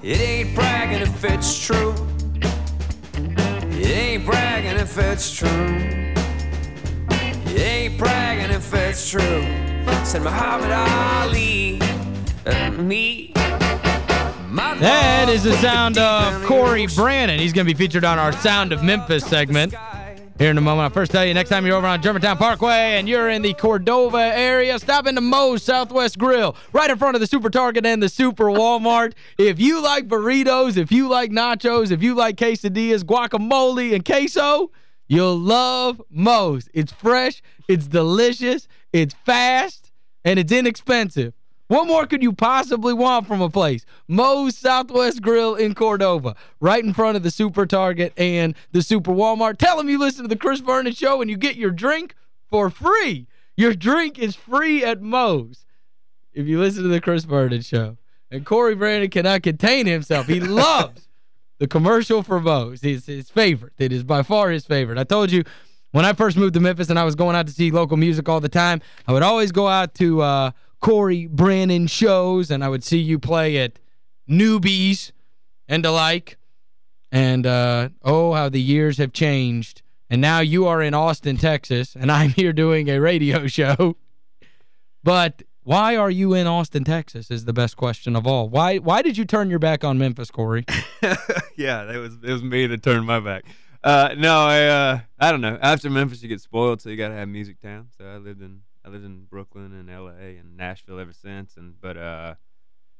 It ain't bragging if it's true. It ain't bragging if it's true. It ain't bragging if it's true. Said Muhammad Ali. Uh, me. That is the sound of Cory Branan. He's going to be featured on our Sound of Memphis segment here in a moment. I'll first tell you, next time you're over on Germantown Parkway and you're in the Cordova area, stop into Moe's Southwest Grill, right in front of the Super Target and the Super Walmart. If you like burritos, if you like nachos, if you like quesadillas, guacamole, and queso, you'll love Moe's. It's fresh, it's delicious, it's fast, and it's inexpensive. What more could you possibly want from a place? Moe's Southwest Grill in Cordova, right in front of the Super Target and the Super Walmart. Tell them you listen to the Chris Vernon Show and you get your drink for free. Your drink is free at Moe's if you listen to the Chris Vernon Show. And Cory Branan cannot contain himself. He loves the commercial for Moe's. It's his favorite. It is by far his favorite. I told you when I first moved to Memphis and I was going out to see local music all the time, I would always go out to... Uh, Cory Branan shows, and I would see you play at Newby's and the like. And, uh, oh, how the years have changed. And now you are in Austin, Texas, and I'm here doing a radio show. But why are you in Austin, Texas is the best question of all. Why why did you turn your back on Memphis, Cory? yeah, it was it was me that turned my back. Uh, no, I uh, I don't know. After Memphis, you get spoiled, so you got to have Music Town. So I lived in I lived in Brooklyn and L.A. and Nashville ever since. And but uh,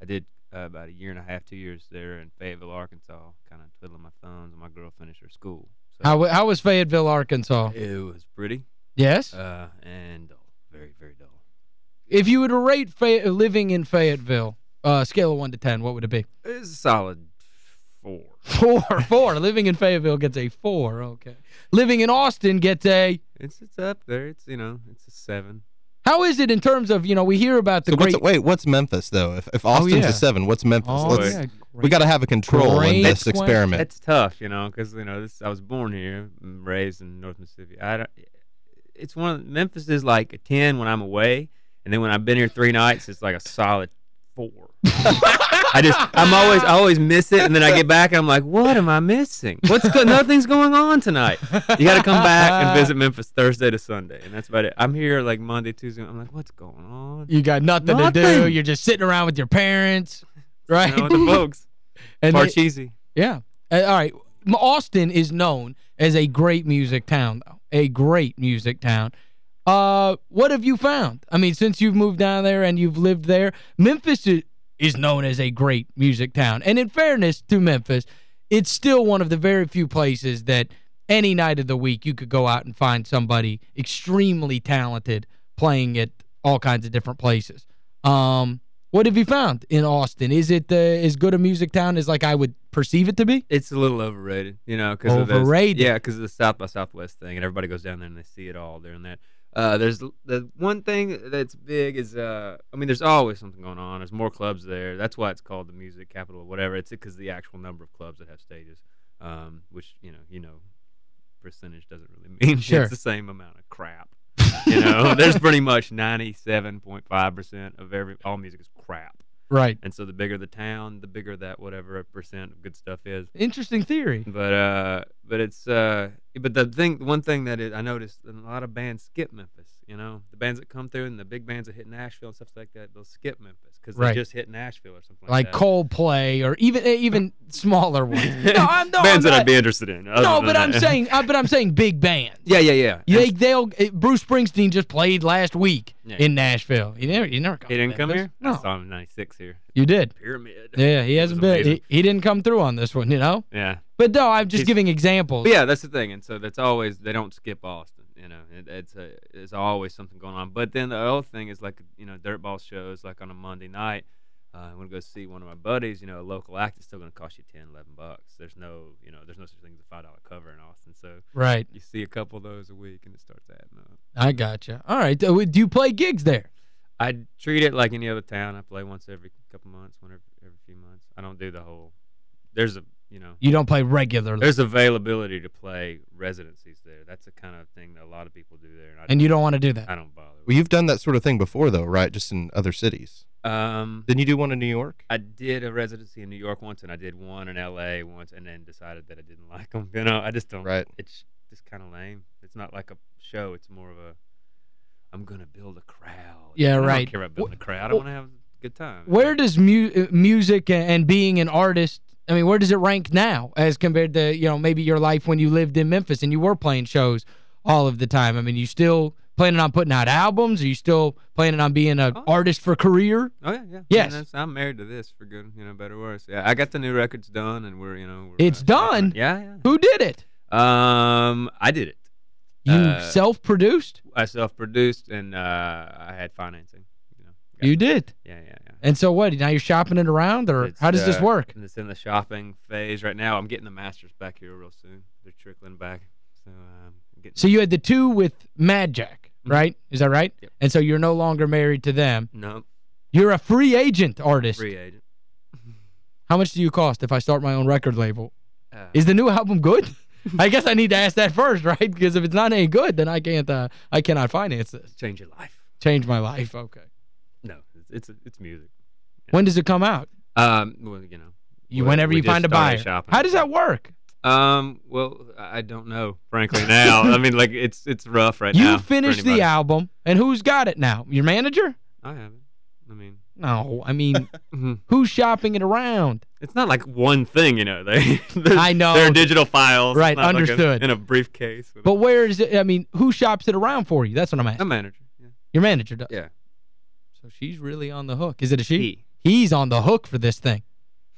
I did uh, about a year and a half, two years there in Fayetteville, Arkansas, kind of twiddling my thumbs. And my girl finished her school. So how how was Fayetteville, Arkansas? It was pretty. Yes. Uh, and dull, very very dull. If you were to rate Fay living in Fayetteville, uh, scale of one to ten, what would it be? It's a solid four. Four, four. living in Fayetteville gets a four. Okay. Living in Austin gets a. It's it's up there. It's you know it's a seven. How is it in terms of, you know, we hear about the so great... What's, wait, what's Memphis, though? If, if oh, Austin's oh, yeah. a seven, what's Memphis? Oh, Let's, yeah, we got to have a control great in this experiment. It's tough, you know, because, you know, this, I was born here, raised in North Mississippi. I don't, it's one of, Memphis is like a 10 when I'm away, and then when I've been here three nights, it's like a solid four. I just I'm always I always miss it and then I get back and I'm like, what am I missing? What's go nothing's going on tonight. You got to come back and visit Memphis Thursday to Sunday and that's about it. I'm here like Monday, Tuesday. I'm like, what's going on? You got nothing, nothing. to do. You're just sitting around with your parents, right? You know, with the folks. and Parcheesi. Yeah. Uh, all right. Austin is known as a great music town though. A great music town. Uh, what have you found? I mean, since you've moved down there and you've lived there, Memphis is, is known as a great music town. And in fairness to Memphis, it's still one of the very few places that any night of the week you could go out and find somebody extremely talented playing at all kinds of different places. Um, what have you found in Austin? Is it uh, as good a music town as like I would perceive it to be? It's a little overrated, you know, because overrated. Of those, yeah, because of the South by Southwest thing, and everybody goes down there and they see it all during that. Uh, there's the one thing that's big is uh, I mean, there's always something going on. There's more clubs there. That's why it's called the music capital, or whatever. It's because the actual number of clubs that have stages, um, which you know, you know, percentage doesn't really mean sure. it's the same amount of crap. you know, there's pretty much 97.5 percent of every all music is crap. Right. And so the bigger the town, the bigger that whatever percent of good stuff is. Interesting theory. But uh but it's uh but the thing one thing that it, I noticed a lot of bands skip Memphis, you know. The bands that come through and the big bands that hit Nashville and stuff like that, they'll skip Memphis cuz right. they just hit Nashville or something like, like that. Coldplay or even eh, even smaller ones. No, I'm no, bands I'm that I'd be interested in. No, but I'm saying uh, but I'm saying big bands. Yeah, yeah, yeah. They they'll eh, Bruce Springsteen just played last week yeah. in Nashville. He never he never He didn't come here? No. I saw him in 96 here. You did. Pyramid. Yeah, he hasn't been he, he, didn't come through on this one, you know? Yeah. But no, I'm just giving examples. yeah, that's the thing. And so that's always they don't skip Austin, you know. It, it's a, there's always something going on. But then the other thing is like, you know, dirtball shows like on a Monday night uh, I want to go see one of my buddies, you know, a local act is still going to cost you 10, 11 bucks. There's no, you know, there's no such thing as a $5 cover in Austin. So right. you see a couple of those a week and it starts adding up. I gotcha. All right. Do you play gigs there? I treat it like any other town. I play once every couple months, one every, every few months. I don't do the whole, there's a, you know. You don't play regularly. There's availability to play residencies there. That's the kind of thing that a lot of people do there. And, and you don't want to do that? I don't bother. Well, you've done that sort of thing before, though, right? Just in other cities. Um, Didn't you do one in New York? I did a residency in New York once, and I did one in L.A. once, and then decided that I didn't like them. You know, I just don't. Right. It's just kind of lame. It's not like a show. It's more of a. I'm gonna build a crowd. Yeah, I right. don't care about building a crowd. I want to have a good time. Where does mu uh, music and being an artist, I mean, where does it rank now as compared to, you know, maybe your life when you lived in Memphis and you were playing shows all of the time? I mean, you still planning on putting out albums? Are you still planning on being an Oh. artist for career? Oh yeah, yeah. Yes. I mean, I'm married to this for good, you know, better or worse. Yeah, I got the new records done, and we're, you know, we're, It's uh, done? Yeah, Who did it? Um, I did it. You Uh, self-produced? I self-produced, and uh, I had financing. You did. Yeah, yeah, yeah. And so what? Now you're shopping it around or It's, how does this uh, work? It's in the shopping phase right now. I'm getting the masters back here real soon. They're trickling back. So um, getting So you had the two with Mad Jack, Mhm. right? Is that right? Yep. And so you're no longer married to them. no You're a free agent artist. free agent. How much do you cost if I start my own record label? Uh, Is the new album good? I guess I need to ask that first, right? Because if it's not any good, then I can't uh, I cannot finance this. change your life? Change my life. Okay. It's it's, it's music. When does it come out? Um, well, you know. You we- whenever we you find a buyer. shopping. How does that work? Um, well, I don't know, frankly. Now, I mean, like it's it's rough right you now. for finished the album, and who's got it now? Your manager? I haven't. I mean, No, I mean, mhm. who's shopping it around? it's not like one thing, you know. They I know. they're digital files. Right, not like a- understood. in a briefcase. But where is it? I mean, who shops it around for you? That's what I'm a, a asking. manager. Yeah. Your manager does. Yeah. So she's really on the hook. Is it a she? He. He's on the hook for this thing.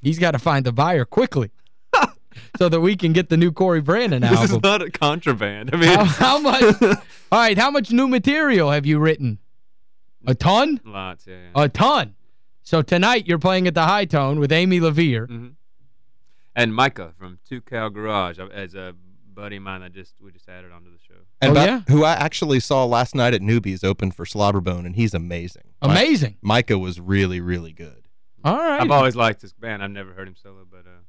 He's got to find the buyer quickly so that we can get the new Cory Branan This is album. not a contraband. I mean, How, how much? All right, how much new material have you written? A ton? lots. Yeah. yeah. A ton. So tonight you're playing at the Hi-Tone with Amy LaVere. hmm And Micah from Two Cow Garage, uh, as a buddy of mine that just we just added onto the show. And Oh, ba- yeah? who I actually saw last night at Newby's open for Slobberbone, and he's amazing. Mi- Amazing. Micah was really, really good. All right. I've always liked this band. I've never heard him solo, but uh,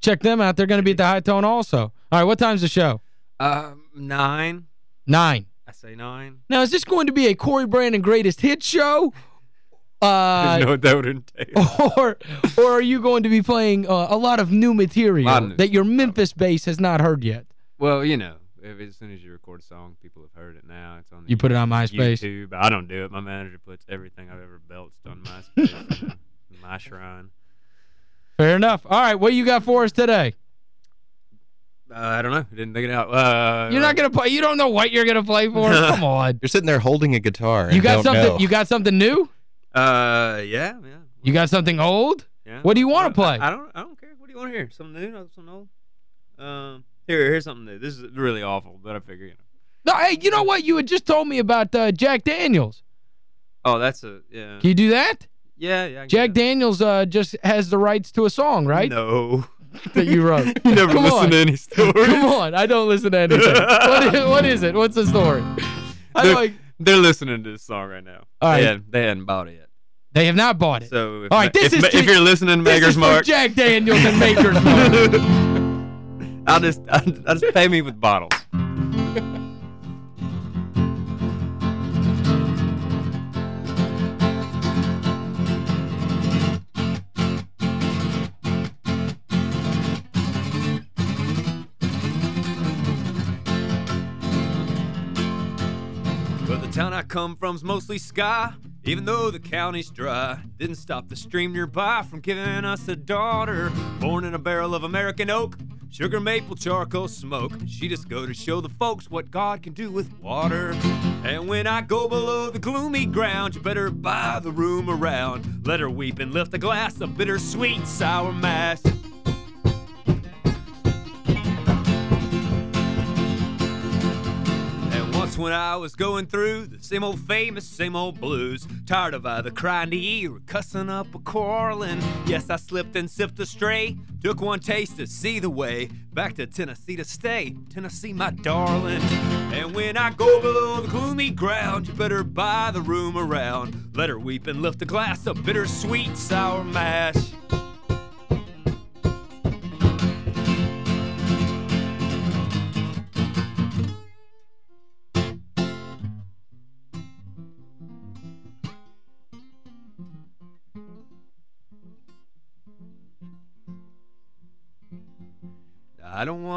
Check them out. They're going to be at the Hi-Tone also. All right, what time's the show? um, nine. Nine. I say nine. Now, is this going to be a Cory Branan Greatest Hits show? I Uh, know what that or or are you going to be playing uh, a lot of new material of new that your Memphis base has not heard yet? Well, you know, if, as soon as you record a song, people have heard it now. It's on the You put it on MySpace. YouTube. I don't do it. My manager puts everything I've ever belched on MySpace. you know, my shrine. Fair enough. All right, what you got for us today? Uh, I don't know. Didn't think it out. Uh, You're not going to play. You don't know what you're going to play for? Come on. You're sitting there holding a guitar. You got something know. you got something new? Uh, yeah, yeah. You got something old? Yeah. What do you wanna play? I, I don't. I don't care. What do you want to hear? Something new? Something old? Um, here, here's something new. This is really awful, but I figure you know. No, hey, you know what? You had just told me about uh, Jack Daniels. Oh, that's a yeah. Can you do that? Yeah, yeah. Jack. Daniels uh, just has the rights to a song, right? No. That you wrote. you never Come listen on. to any stories. Come on. I don't listen to anything. what, is, what is it? What's the story? They're, like they're listening to this song right now. All right. They, hadn't, they hadn't bought it yet. They have not bought it. So if, All right, this if, is if you're listening Maker's Mark, Jack Daniels and Maker's Mark. I'll just I'll, I'll just pay me with bottles. Well, the town I come from's mostly sky, even though the county's dry. Didn't stop the stream nearby from giving us a daughter. Born in a barrel of American oak, sugar maple charcoal smoke. She just go to show the folks what God can do with water. And when I go below the gloomy ground, you better buy the room around. Let her weep and lift a glass of bittersweet sour mash. When I was going through the same old famous, same old blues, tired of either crying to ear or cussing up or quarreling, yes, I slipped and sipped a stray, took one taste to see the way back to Tennessee to stay, Tennessee, my darling. And when I go below the gloomy ground, you better buy the room around. Let her weep and lift a glass of bittersweet sour mash.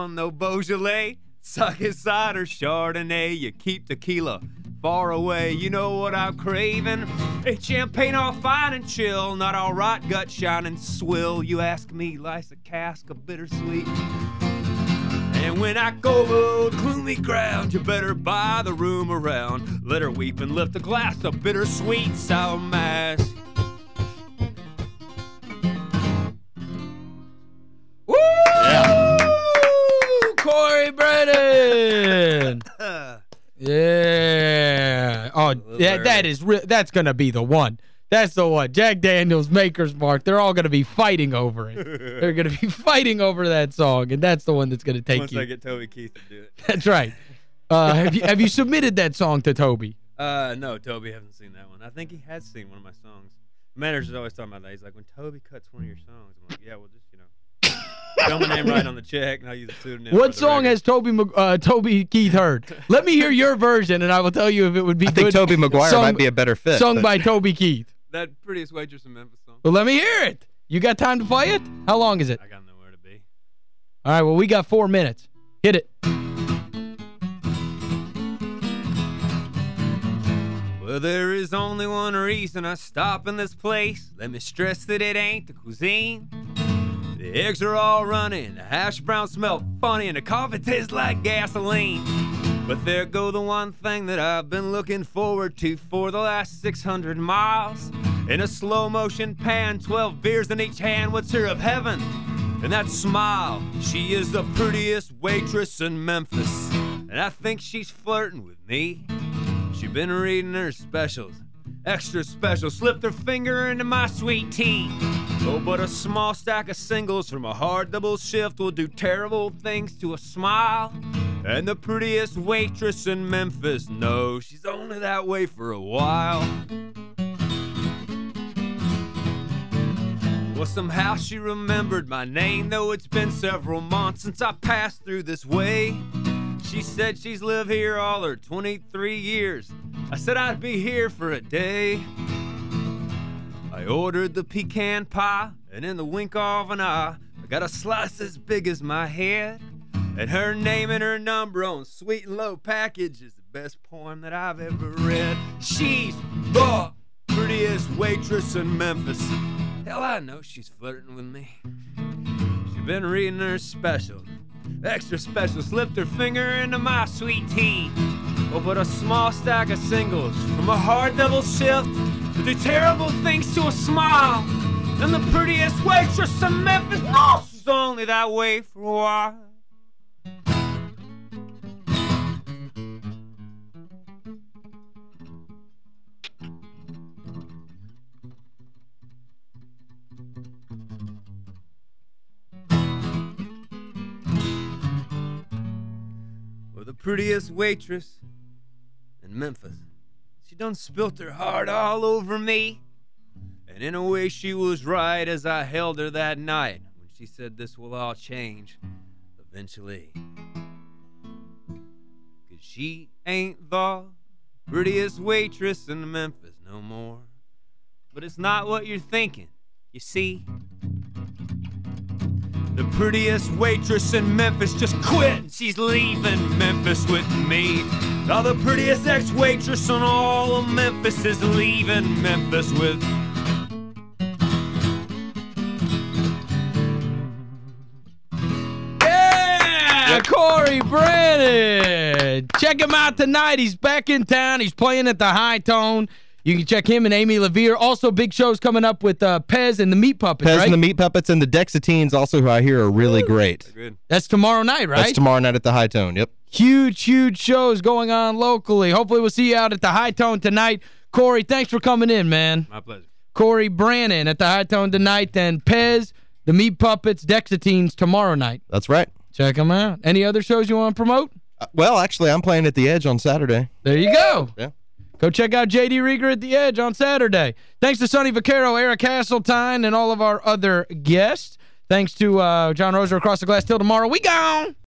No Beaujolais, Suck cider, Chardonnay. You keep tequila far away. You know what I'm craving? A champagne all fine and chill, not all right, gut shining swill. You ask me, lice a cask of bittersweet. And when I go to gloomy ground, you better buy the room around. Let her weep and lift a glass of bittersweet sour mass. Yeah. Oh, yeah, that is that's going to be the one. That's the one. Jack Daniels, Maker's Mark, they're all going to be fighting over it. they're going to be fighting over that song, and that's the one that's going to take Once you. I get Toby Keith to do it. That's right. Uh, have you have you submitted that song to Toby? Uh, no, Toby hasn't seen that one. I think he has seen one of my songs. Manager's always talking about that. He's like, when Toby cuts one of your songs, I'm like, yeah, well, just, spell my name right on the check, and I'll use a pseudonym. What song has Toby uh, Toby Keith heard? Let me hear your version, and I will tell you if it would be I think. Tobey Maguire sung, might be a better fit. Sung but- by Toby Keith. That prettiest waitress in Memphis song? Well, let me hear it. You got time to play it? How long is it? I got nowhere to be. All right, well, we got four minutes. Hit it. Well, there is only one reason I stop in this place. Let me stress that it ain't the cuisine. The eggs are all running, the hash browns smell funny, and the coffee tastes like gasoline. But there go the one thing that I've been looking forward to for the last 600 miles. In a slow motion pan, 12 beers in each hand, what's her of heaven? And that smile, she is the prettiest waitress in Memphis. And I think she's flirting with me. She been reading her specials. Extra special, slipped her finger into my sweet tea. Oh, but a small stack of singles from a hard double shift will do terrible things to a smile. And the prettiest waitress in Memphis knows she's only that way for a while. Well, somehow she remembered my name, though it's been several months since I passed through this way. She said she's lived here all her 23 years. I said I'd be here for a day. I ordered the pecan pie, and in the wink of an eye, I got a slice as big as my head. And her name and her number on sweet and low package is the best poem that I've ever read. She's the prettiest waitress in Memphis. Hell, I know she's flirting with me. She's been reading her special. Extra special slipped her finger into my sweet tea. Oh, but a small stack of singles from a hard double shift to do terrible things to. And the prettiest waitress in Memphis knows she's only that way for a while. Well, the prettiest waitress in Memphis. She done spilt her heart all over me. And in a way, she was right as I held her that night when she said this will all change eventually. Cause she ain't the prettiest waitress in Memphis no more. But it's not what you're thinking, you see. The prettiest waitress in Memphis just quit. and She's leaving Memphis with me. Now the prettiest ex-waitress in all of Memphis is leaving Memphis with Yeah, Cory Branan. Check him out tonight. He's back in town. He's playing at the Hi-Tone. You can check him and Amy LaVere. Also, big shows coming up with uh, Pezz and the Meat Puppets, Pezz right? and the Meat Puppets and the Dexateens also who I hear are really great. good. That's tomorrow night, right? That's tomorrow night at the Hi-Tone. Yep. Huge, huge shows going on locally. Hopefully we'll see you out at the Hi-Tone tonight. Cory, thanks for coming in, man. My pleasure. Cory Branan at the Hi-Tone tonight. Then Pezz, the Meat Puppets, Dexateens tomorrow night. That's right. Check them out. Any other shows you want to promote? Uh, well, actually, I'm playing at the Edge on Saturday. There you go. Yeah. Go check out J.D. Rieger at The Edge on Saturday. Thanks to Sonny Vaccaro, Eric Hasseltine, and all of our other guests. Thanks to uh, John Roser across the glass. Till tomorrow, we gone!